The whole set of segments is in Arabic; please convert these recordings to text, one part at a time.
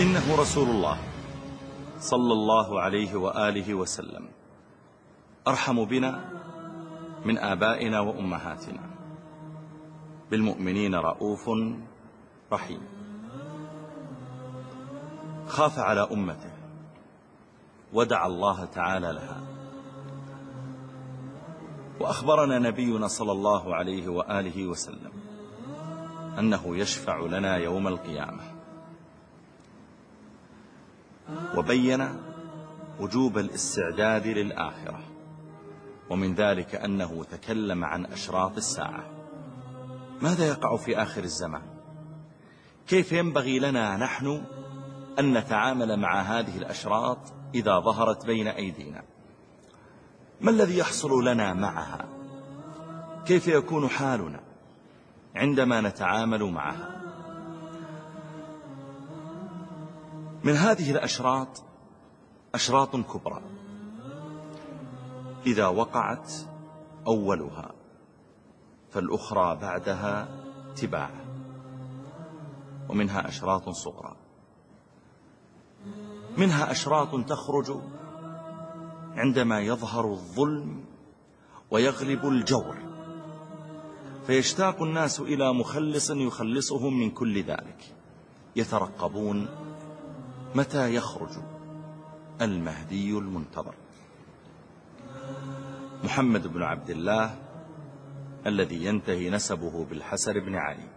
إنه رسول الله صلى الله عليه وآله وسلم. أرحم بنا من آبائنا وأمهاتنا. بالمؤمنين رؤوف رحيم. خاف على أمته. ودعا الله تعالى لها. وأخبرنا نبينا صلى الله عليه وآله وسلم أنه يشفع لنا يوم القيامة. وبين وجوب الاستعداد للآخرة. ومن ذلك أنه تكلم عن أشراط الساعة. ماذا يقع في آخر الزمان؟ كيف ينبغي لنا نحن أن نتعامل مع هذه الأشراط إذا ظهرت بين أيدينا؟ ما الذي يحصل لنا معها؟ كيف يكون حالنا عندما نتعامل معها؟ من هذه الأشراط أشراط كبرى. إذا وقعت أولها فالأخرى بعدها تباع ومنها أشراط صغرى. منها أشراط تخرج عندما يظهر الظلم ويغلب الجور. فيشتاق الناس إلى مخلص يخلصهم من كل ذلك. يترقبون متى يخرج المهدي المنتظر؟ محمد بن عبد الله الذي ينتهي نسبه بالحسن بن علي.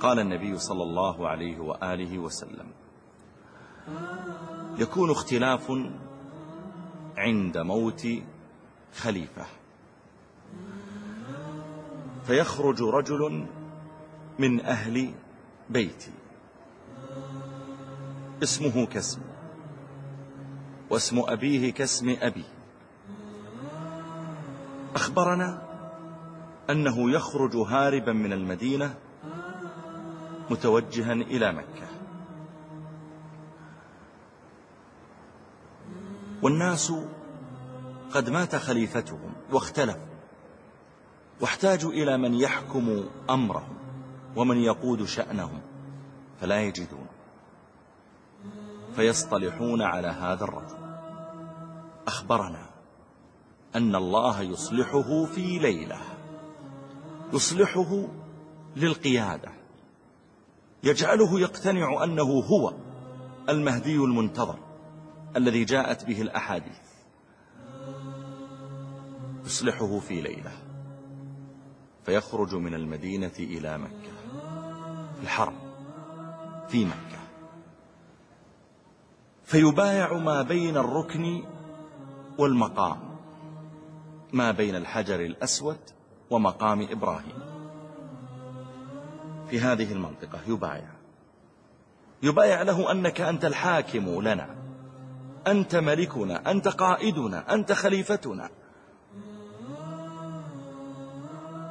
قال النبي صلى الله عليه وآله وسلم يكون اختلاف عند موت خليفة. فيخرج رجل من أهل بيتي. اسمه كاسم. واسم أبيه كاسم أبي. أخبرنا أنه يخرج هاربا من المدينة متوجها إلى مكة. والناس قد مات خليفتهم واختلفوا واحتاجوا إلى من يحكم أمرهم ومن يقود شأنهم فلا يجدونه فيصطلحون على هذا الرجل. أخبرنا أن الله يصلحه في ليلة. يصلحه للقيادة. يجعله يقتنع أنه هو المهدي المنتظر الذي جاءت به الأحاديث. يصلحه في ليلة. فيخرج من المدينة إلى مكة. في الحرم. في مكة. فيبايع ما بين الركن والمقام ما بين الحجر الأسود ومقام إبراهيم. في هذه المنطقة يبايع. يبايع له أنك أنت الحاكم لنا أنت ملكنا أنت قائدنا أنت خليفتنا.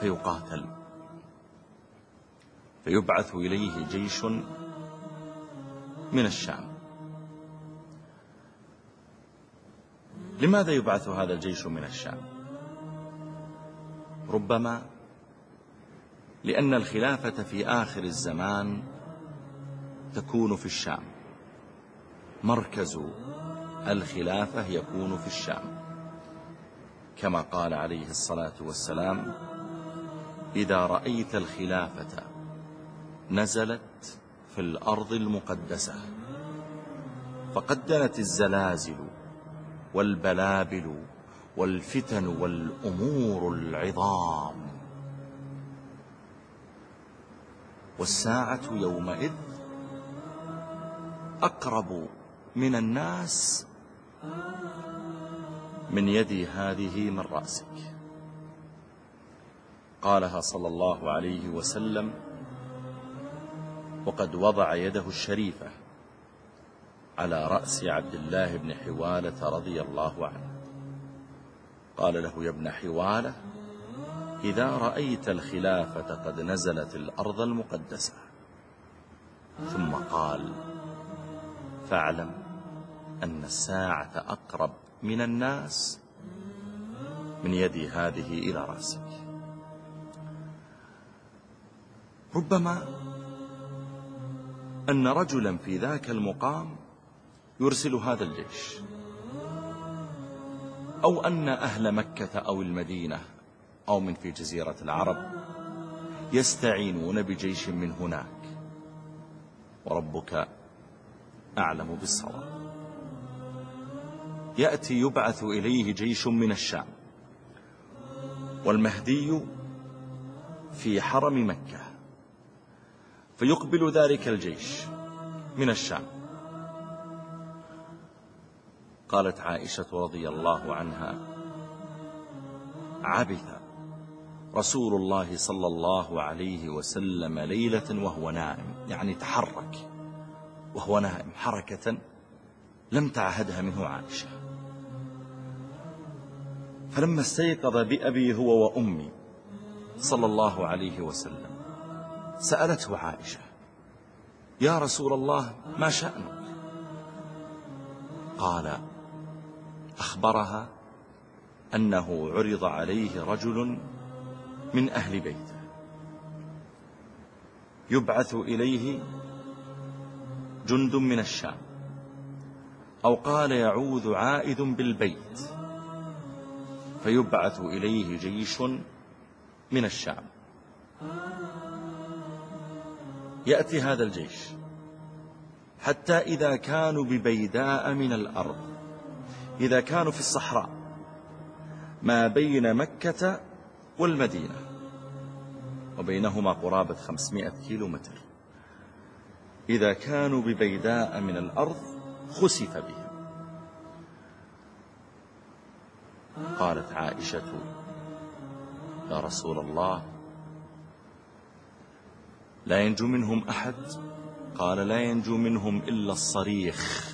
فيقاتل. فيبعث إليه جيش من الشام. لماذا يبعث هذا الجيش من الشام؟ ربما لأن الخلافة في آخر الزمان تكون في الشام. مركز الخلافة يكون في الشام. كما قال عليه الصلاة والسلام إذا رأيت الخلافة نزلت في الأرض المقدسة فقدرت الزلازل والبلابل والفتن والأمور العظام. والساعة يومئذ أقرب من الناس من يدي هذه من رأسك. قالها صلى الله عليه وسلم وقد وضع يده الشريفة على رأس عبد الله بن حوالة رضي الله عنه. قال له يا ابن حوالة إذا رأيت الخلافة قد نزلت الأرض المقدسة. ثم قال فاعلم أن الساعة أقرب من الناس من يدي هذه إلى رأسك. ربما أن رجلا في ذاك المقام يرسل هذا الجيش. أو أن أهل مكة أو المدينة أو من في جزيرة العرب يستعينون بجيش من هناك. وربك أعلم بالصواب. يأتي يبعث إليه جيش من الشام. والمهدي في حرم مكة. فيقبل ذلك الجيش من الشام. قالت عائشة رضي الله عنها عبث رسول الله صلى الله عليه وسلم ليلة وهو نائم. يعني تحرك وهو نائم حركة لم تعهدها منه عائشة. فلما استيقظ بأبي هو وأمي صلى الله عليه وسلم سألته عائشة يا رسول الله ما شأنك؟ قال أخبرها أنه عرض عليه رجل من أهل بيته. يبعث إليه جند من الشام. أو قال يعوذ عائد بالبيت. فيبعث إليه جيش من الشام. يأتي هذا الجيش حتى إذا كانوا ببيداء من الأرض. إذا كانوا في الصحراء. ما بين مكة والمدينة. وبينهما قرابة 500 كيلو متر إذا كانوا ببيداء من الأرض خسف بهم. قالت عائشة يا رسول الله لا ينجو منهم أحد. قال لا ينجو منهم إلا الصريخ.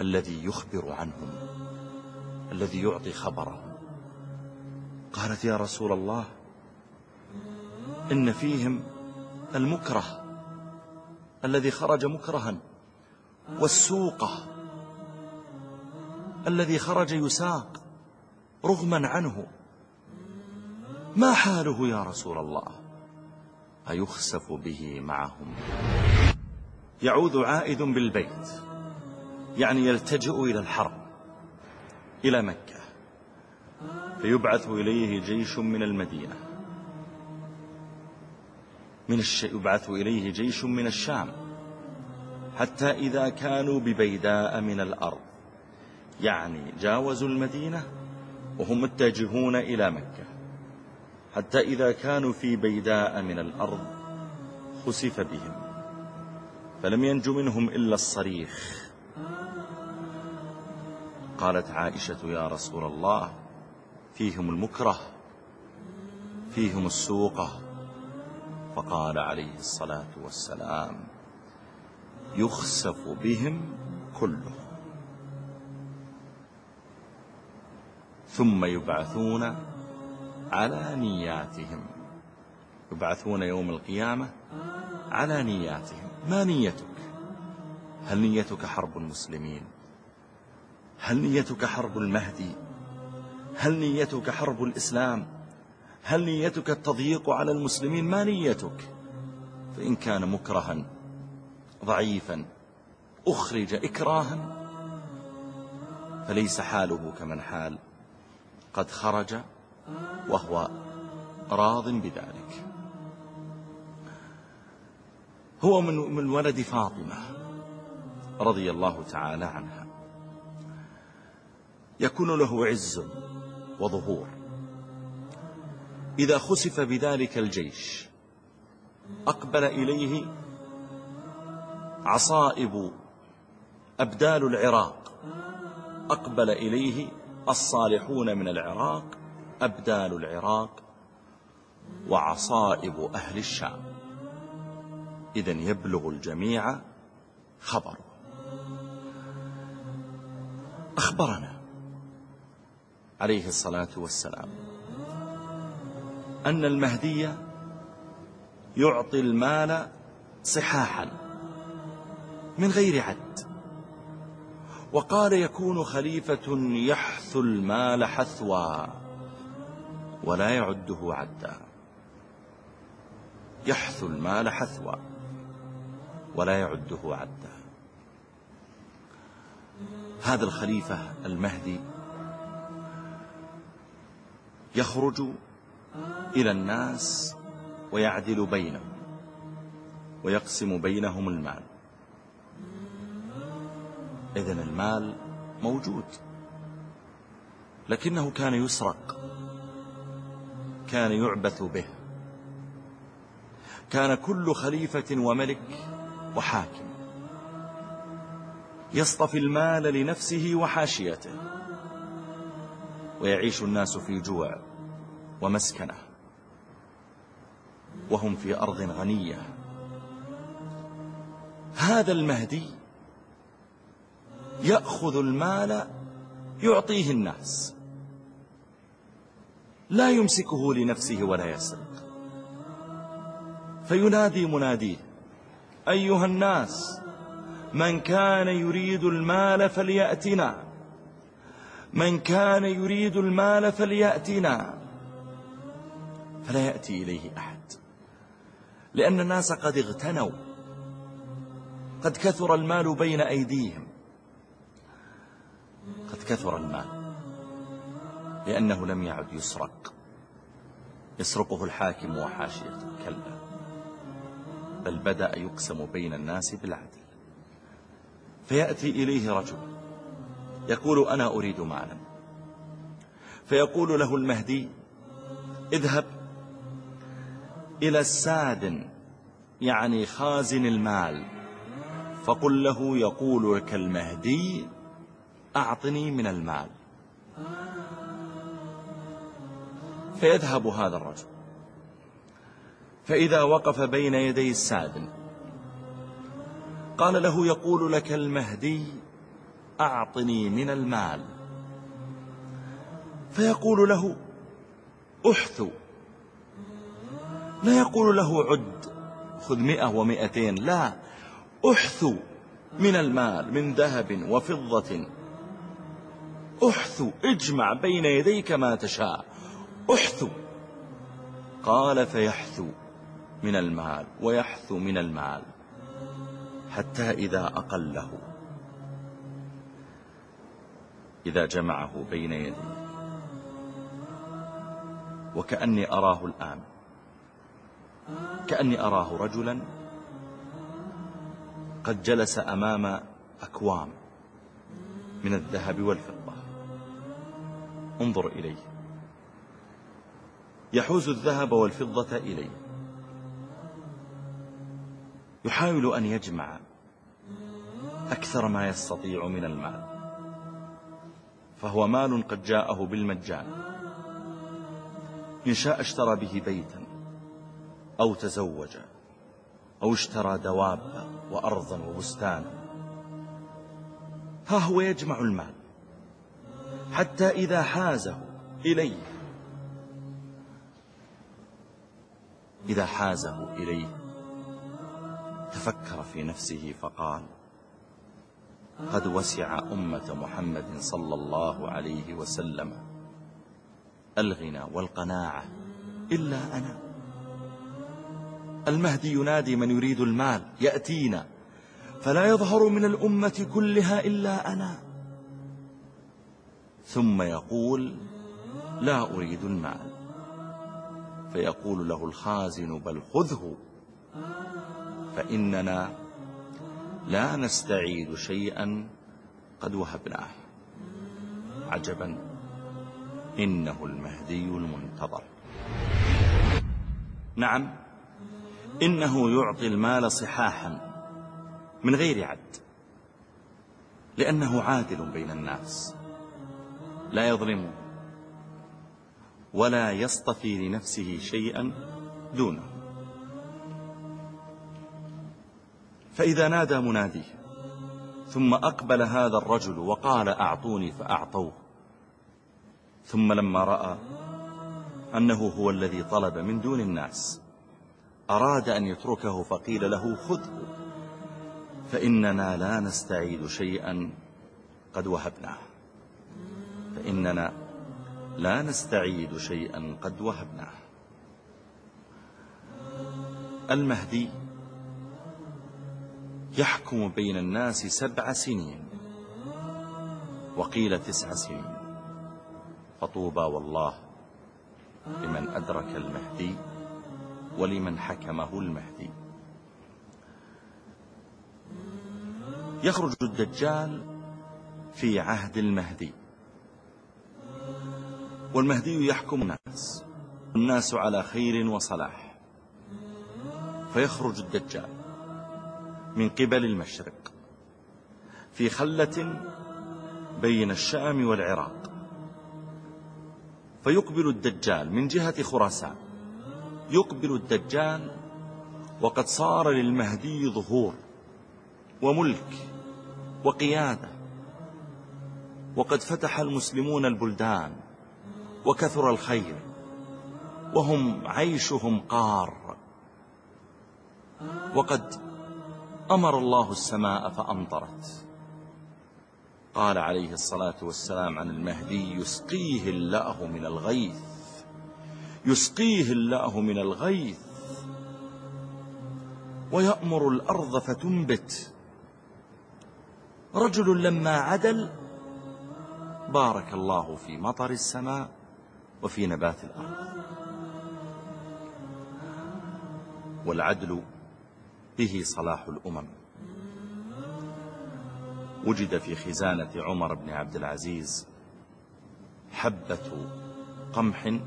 الذي يخبر عنهم الذي يعطي خبره قالت يا رسول الله إن فيهم المكره الذي خرج مكرها والسوقة الذي خرج يساق رغما عنه. ما حاله يا رسول الله؟ أيخسف به معهم؟ يعود عائد بالبيت. يعني يلتجئ إلى الحرب إلى مكة فيبعث إليه جيش من المدينة. من الش... يبعث إليه جيش من الشام حتى إذا كانوا ببيداء من الأرض. يعني جاوزوا المدينة وهم متجهون إلى مكة. حتى إذا كانوا في بيداء من الأرض خسف بهم فلم ينج منهم إلا الصريخ. قالت عائشة يا رسول الله فيهم المكره فيهم السوقة فقال عليه الصلاة والسلام يخسف بهم كله. ثم يبعثون على نياتهم. يبعثون يوم القيامة على نياتهم. ما نيتك؟ هل نيتك حرب المسلمين؟ هل نيتك حرب المهدي هل نيتك حرب الإسلام؟ هل نيتك التضييق على المسلمين؟ ما نيتك؟ فإن كان مكرها ضعيفا أخرج إكراها فليس حاله كمن حال. قد خرج وهو راض بذلك. هو من ولد فاطمة رضي الله تعالى عنها. يكون له عز وظهور. إذا خسف بذلك الجيش أقبل إليه عصائب أبدال العراق. أقبل إليه الصالحون من العراق أبدال العراق وعصائب أهل الشام. إذا يبلغ الجميع خبر أخبرنا عليه الصلاة والسلام. أن المهدي يعطي المال صحاحا من غير عد. وقال يكون خليفة يحث المال حثوا ولا يعده عدا. يحث المال حثوا ولا يعده عدا. هذا الخليفة المهدي يخرج إلى الناس ويعدل بينهم ويقسم بينهم المال. إذن المال موجود لكنه كان يسرق كان يعبث به. كان كل خليفة وملك وحاكم يصطفي المال لنفسه وحاشيته. ويعيش الناس في جوع ومسكنة وهم في أرض غنية. هذا المهدي يأخذ المال يعطيه الناس. لا يمسكه لنفسه ولا يسرق. فينادي مناديه أيها الناس من كان يريد المال فليأتنا. من كان يريد المال فليأتنا فلا يأتي إليه أحد. لأن الناس قد اغتنوا. قد كثر المال بين أيديهم. قد كثر المال. لأنه لم يعد يسرق. يسرقه الحاكم وحاشيته كلا. بل بدأ يقسم بين الناس بالعدل. فيأتي إليه رجل. يقول أنا أريد مالا. فيقول له المهدي اذهب إلى الساد يعني خازن المال. فقل له يقول لك المهدي أعطني من المال. فيذهب هذا الرجل. فإذا وقف بين يدي السادن قال له يقول لك المهدي أعطني من المال. فيقول له أحثو لا يقول له عد. خذ مئة ومئتين. لا أحثو من المال من ذهب وفضة. أحثو اجمع بين يديك ما تشاء. أحثو قال فيحثو من المال ويحثو من المال حتى إذا أقله. إذا جمعه بين يدي. وكأني أراه الآن. كأني أراه رجلا. قد جلس أمام أكوام من الذهب والفضة. انظر إليه. يحوز الذهب والفضة إليه. يحاول أن يجمع أكثر ما يستطيع من المال. فهو مال قد جاءه بالمجان. إن شاء اشترى به بيتا أو تزوج أو اشترى دوابا وأرضا وبستانا. ها هو يجمع المال حتى إذا حازه إليه. إذا حازه إليه تفكر في نفسه فقال قد وسع أمة محمد صلى الله عليه وسلم. الغنى والقناعة إلا أنا. المهدي ينادي من يريد المال يأتينا. فلا يظهر من الأمة كلها إلا أنا. ثم يقول لا أريد المال. فيقول له الخازن بل خذه. فإننا لا نستعيد شيئا قد وهبناه عجبا. إنه المهدي المنتظر. نعم. إنه يعطي المال صحاحا من غير عد. لأنه عادل بين الناس. لا يظلم ولا يصطفي لنفسه شيئا دونه. فإذا نادى مناديه ثم أقبل هذا الرجل وقال أعطوني فأعطوه. ثم لما رأى أنه هو الذي طلب من دون الناس أراد أن يتركه فقيل له خذه فإننا لا نستعيد شيئا قد وهبناه. فإننا لا نستعيد شيئا قد وهبناه. المهدي يحكم بين الناس سبع سنين وقيل تسع سنين. فطوبى والله لمن أدرك المهدي ولمن حكمه المهدي. يخرج الدجال في عهد المهدي. والمهدي يحكم الناس الناس على خير وصلاح. فيخرج الدجال. من قبل المشرق في خلة بين الشام والعراق. فيقبل الدجال من جهة خراسان. يقبل الدجال وقد صار للمهدي ظهور وملك وقيادة. وقد فتح المسلمون البلدان وكثر الخير وهم عيشهم قار. وقد أمر الله السماء فأمطرت. قال عليه الصلاة والسلام عن المهدي يسقيه الله من الغيث. يسقيه الله من الغيث. ويأمر الأرض فتنبت. رجل لما عدل بارك الله في مطر السماء وفي نبات الأرض. والعدل به صلاح الأمم. وجد في خزانة عمر بن عبد العزيز حبة قمح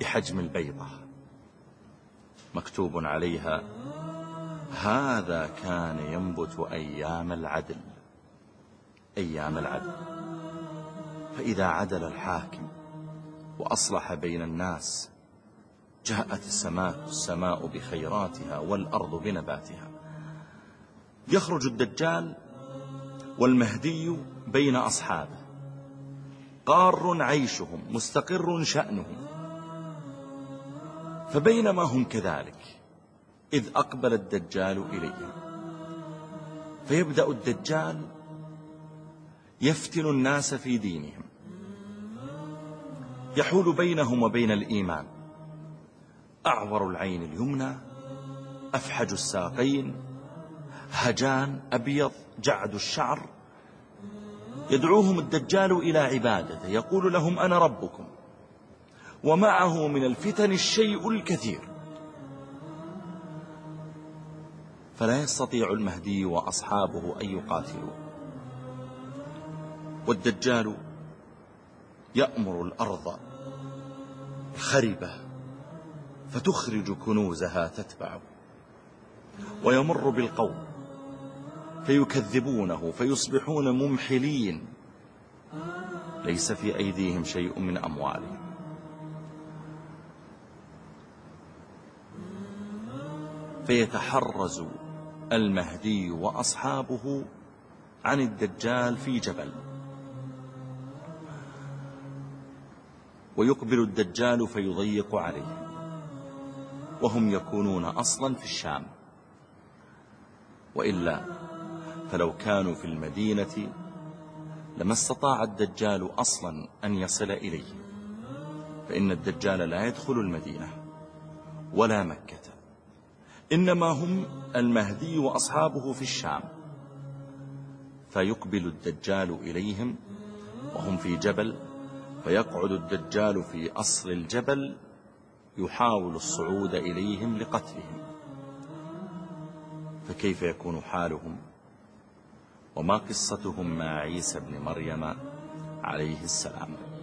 بحجم البيضة. مكتوب عليها هذا كان ينبت أيام العدل. أيام العدل. فإذا عدل الحاكم وأصلح بين الناس جاءت السماء السماء بخيراتها والأرض بنباتها. يخرج الدجال والمهدي بين أصحابه. قار عيشهم مستقر شأنهم. فبينما هم كذلك إذ أقبل الدجال إليهم. فيبدأ الدجال يفتن الناس في دينهم. يحول بينهم وبين الإيمان. أعور العين اليمنى أفحج الساقين هجان أبيض جعد الشعر. يدعوهم الدجال إلى عبادته يقول لهم أنا ربكم ومعه من الفتن الشيء الكثير. فلا يستطيع المهدي وأصحابه أن يقاتلوا. والدجال يأمر الأرض خربة. فتخرج كنوزها تتبعه ويمر بالقوم فيكذبونه فيصبحون ممحلين. ليس في أيديهم شيء من أموالهم. فيتحرز المهدي وأصحابه عن الدجال في جبل. ويقبل الدجال فيضيق عليه. وهم يكونون أصلا في الشام. وإلا فلو كانوا في المدينة لما استطاع الدجال أصلا أن يصل إليه. فإن الدجال لا يدخل المدينة ولا مكة. إنما هم المهدي وأصحابه في الشام. فيقبل الدجال إليهم وهم في جبل فيقعد الدجال في أصل الجبل يحاول الصعود إليهم لقتلهم. فكيف يكون حالهم؟ وما قصتهم مع عيسى بن مريم عليه السلام؟